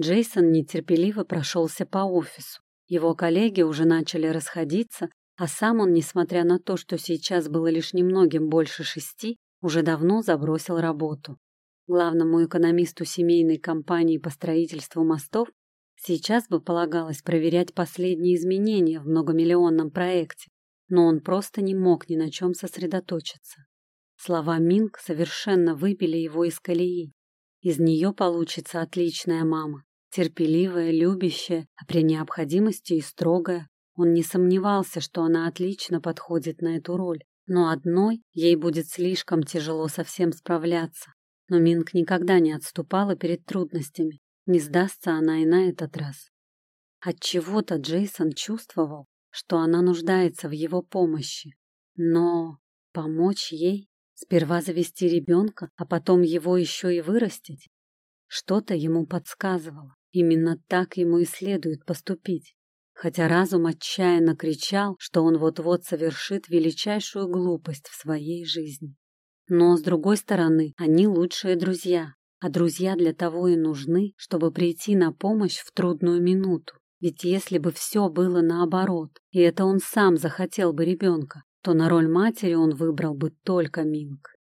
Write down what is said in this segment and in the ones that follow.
Джейсон нетерпеливо прошелся по офису. Его коллеги уже начали расходиться, а сам он, несмотря на то, что сейчас было лишь немногим больше шести, уже давно забросил работу. Главному экономисту семейной компании по строительству мостов сейчас бы полагалось проверять последние изменения в многомиллионном проекте, но он просто не мог ни на чем сосредоточиться. Слова Минг совершенно выбили его из колеи. Из нее получится отличная мама, терпеливая, любящая, а при необходимости и строгая. Он не сомневался, что она отлично подходит на эту роль, но одной ей будет слишком тяжело совсем справляться. Но Минг никогда не отступала перед трудностями, не сдастся она и на этот раз. От чего-то Джейсон чувствовал, что она нуждается в его помощи. Но помочь ей Сперва завести ребенка, а потом его еще и вырастить? Что-то ему подсказывало. Именно так ему и следует поступить. Хотя разум отчаянно кричал, что он вот-вот совершит величайшую глупость в своей жизни. Но, с другой стороны, они лучшие друзья, а друзья для того и нужны, чтобы прийти на помощь в трудную минуту. Ведь если бы все было наоборот, и это он сам захотел бы ребенка, то на роль матери он выбрал бы только Минг.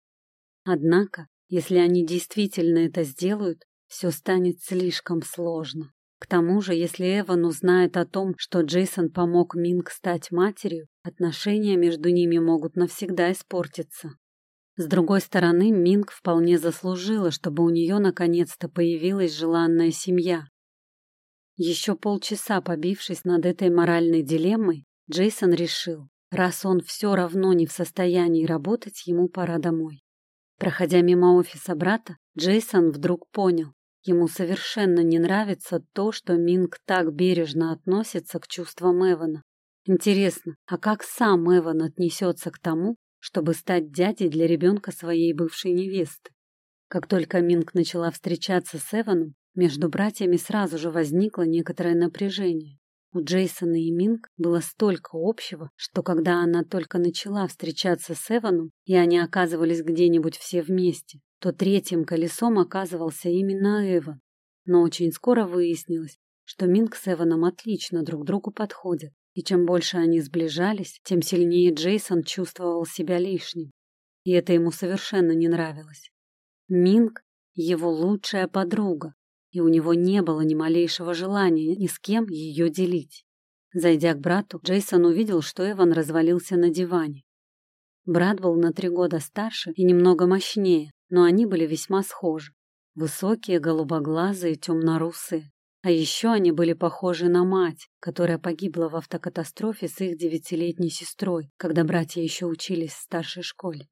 Однако, если они действительно это сделают, все станет слишком сложно. К тому же, если Эван узнает о том, что Джейсон помог Минг стать матерью, отношения между ними могут навсегда испортиться. С другой стороны, Минг вполне заслужила, чтобы у нее наконец-то появилась желанная семья. Еще полчаса побившись над этой моральной дилеммой, Джейсон решил, Раз он все равно не в состоянии работать, ему пора домой. Проходя мимо офиса брата, Джейсон вдруг понял, ему совершенно не нравится то, что Минг так бережно относится к чувствам Эвана. Интересно, а как сам Эван отнесется к тому, чтобы стать дядей для ребенка своей бывшей невесты? Как только Минг начала встречаться с Эваном, между братьями сразу же возникло некоторое напряжение. У Джейсона и Минг было столько общего, что когда она только начала встречаться с Эваном, и они оказывались где-нибудь все вместе, то третьим колесом оказывался именно Эван. Но очень скоро выяснилось, что Минг с Эваном отлично друг другу подходят, и чем больше они сближались, тем сильнее Джейсон чувствовал себя лишним. И это ему совершенно не нравилось. Минг — его лучшая подруга, и у него не было ни малейшего желания ни с кем ее делить. Зайдя к брату, Джейсон увидел, что Эван развалился на диване. Брат был на три года старше и немного мощнее, но они были весьма схожи. Высокие, голубоглазые, темнорусые. А еще они были похожи на мать, которая погибла в автокатастрофе с их девятилетней сестрой, когда братья еще учились в старшей школе.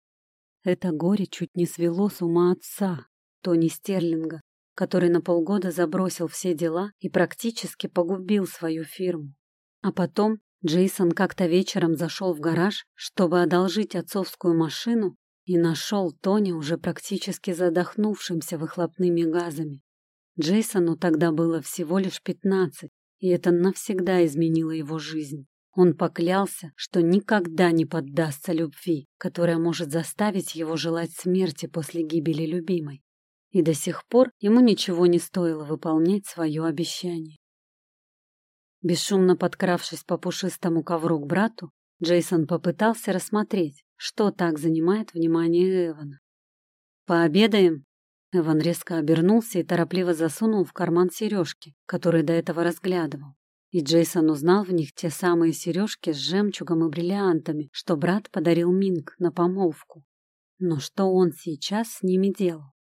Это горе чуть не свело с ума отца, Тони Стерлинга, который на полгода забросил все дела и практически погубил свою фирму. А потом Джейсон как-то вечером зашел в гараж, чтобы одолжить отцовскую машину, и нашел Тони уже практически задохнувшимся выхлопными газами. Джейсону тогда было всего лишь пятнадцать, и это навсегда изменило его жизнь. Он поклялся, что никогда не поддастся любви, которая может заставить его желать смерти после гибели любимой и до сих пор ему ничего не стоило выполнять свое обещание. Бесшумно подкравшись по пушистому ковру к брату, Джейсон попытался рассмотреть, что так занимает внимание Эвана. «Пообедаем?» Эван резко обернулся и торопливо засунул в карман сережки, которые до этого разглядывал. И Джейсон узнал в них те самые сережки с жемчугом и бриллиантами, что брат подарил Минг на помолвку. Но что он сейчас с ними делал?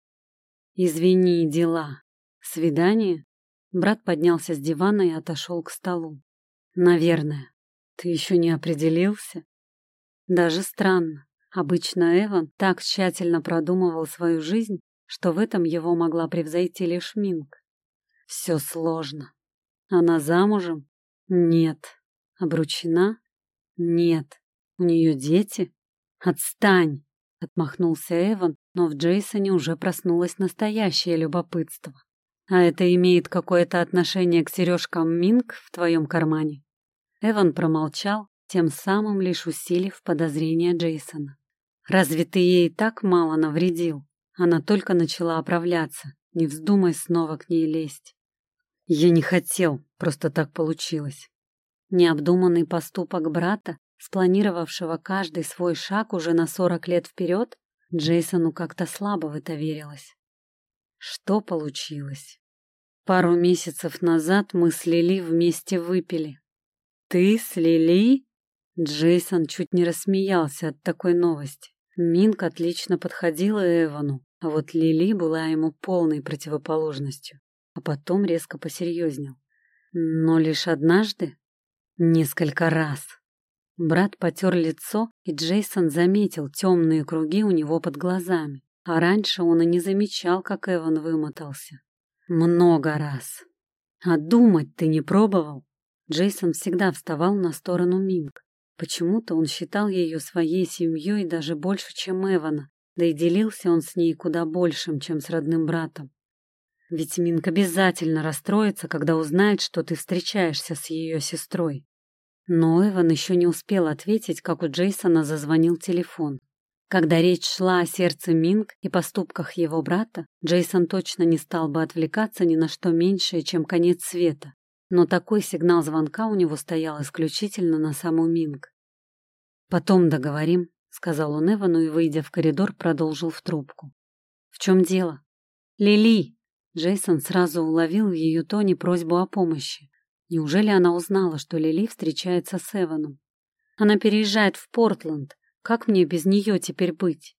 Извини, дела. Свидание? Брат поднялся с дивана и отошел к столу. Наверное. Ты еще не определился? Даже странно. Обычно Эван так тщательно продумывал свою жизнь, что в этом его могла превзойти лишь Минг. Все сложно. Она замужем? Нет. Обручена? Нет. У нее дети? Отстань! Отмахнулся Эван, но в Джейсоне уже проснулось настоящее любопытство. А это имеет какое-то отношение к сережкам Минг в твоем кармане? Эван промолчал, тем самым лишь усилив подозрения Джейсона. Разве ты ей так мало навредил? Она только начала оправляться. Не вздумай снова к ней лезть. Я не хотел, просто так получилось. Необдуманный поступок брата, спланировавшего каждый свой шаг уже на сорок лет вперед, Джейсону как-то слабо в это верилось. Что получилось? Пару месяцев назад мы с Лили вместе выпили. Ты с Лили? Джейсон чуть не рассмеялся от такой новости. Минк отлично подходила Эвану, а вот Лили была ему полной противоположностью, а потом резко посерьезнел. Но лишь однажды? Несколько раз. Брат потер лицо, и Джейсон заметил темные круги у него под глазами, а раньше он и не замечал, как Эван вымотался. Много раз. А думать ты не пробовал? Джейсон всегда вставал на сторону Минк. Почему-то он считал ее своей семьей даже больше, чем Эвана, да и делился он с ней куда большим, чем с родным братом. Ведь Минк обязательно расстроится, когда узнает, что ты встречаешься с ее сестрой. Но Эван еще не успел ответить, как у Джейсона зазвонил телефон. Когда речь шла о сердце Минг и поступках его брата, Джейсон точно не стал бы отвлекаться ни на что меньшее, чем конец света. Но такой сигнал звонка у него стоял исключительно на саму Минг. «Потом договорим», — сказал он Эвану и, выйдя в коридор, продолжил в трубку. «В чем дело?» «Лили!» Джейсон сразу уловил в ее тоне просьбу о помощи. Неужели она узнала, что Лили встречается с Эваном? Она переезжает в Портленд. Как мне без нее теперь быть?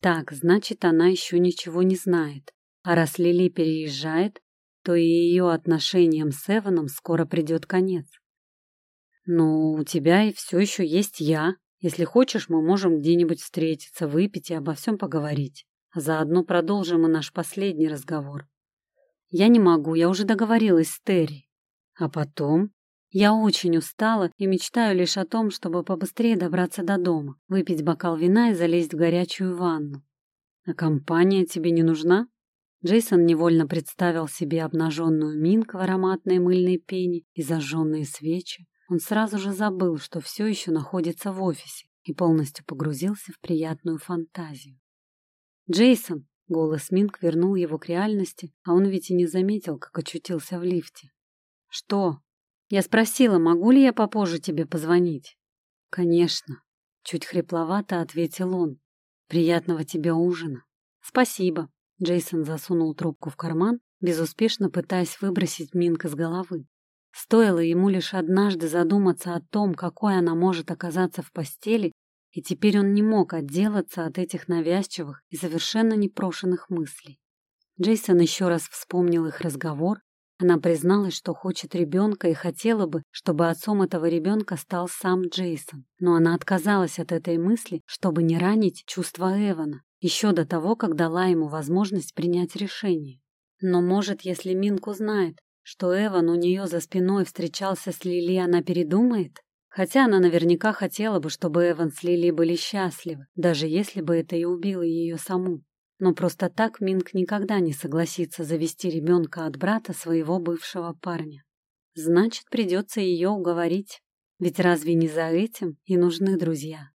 Так, значит, она еще ничего не знает. А раз Лили переезжает, то и ее отношениям с Эваном скоро придет конец. Но у тебя и все еще есть я. Если хочешь, мы можем где-нибудь встретиться, выпить и обо всем поговорить. Заодно продолжим и наш последний разговор. Я не могу, я уже договорилась с Терри. А потом я очень устала и мечтаю лишь о том, чтобы побыстрее добраться до дома, выпить бокал вина и залезть в горячую ванну. А компания тебе не нужна? Джейсон невольно представил себе обнаженную Минк в ароматной мыльной пене и зажженные свечи. Он сразу же забыл, что все еще находится в офисе и полностью погрузился в приятную фантазию. «Джейсон!» — голос Минк вернул его к реальности, а он ведь и не заметил, как очутился в лифте. «Что?» Я спросила, могу ли я попозже тебе позвонить. «Конечно», — чуть хрипловато ответил он. «Приятного тебе ужина». «Спасибо». Джейсон засунул трубку в карман, безуспешно пытаясь выбросить Минк из головы. Стоило ему лишь однажды задуматься о том, какой она может оказаться в постели, и теперь он не мог отделаться от этих навязчивых и совершенно непрошенных мыслей. Джейсон еще раз вспомнил их разговор, она призналась, что хочет ребенка и хотела бы, чтобы отцом этого ребенка стал сам Джейсон. Но она отказалась от этой мысли, чтобы не ранить чувства Эвана, еще до того, как дала ему возможность принять решение. Но, может, если Минк узнает, что Эван у нее за спиной встречался с Лили, она передумает? Хотя она наверняка хотела бы, чтобы Эван с Лили были счастливы, даже если бы это и убило ее саму. Но просто так Минк никогда не согласится завести ребенка от брата своего бывшего парня. Значит, придется ее уговорить. Ведь разве не за этим и нужны друзья?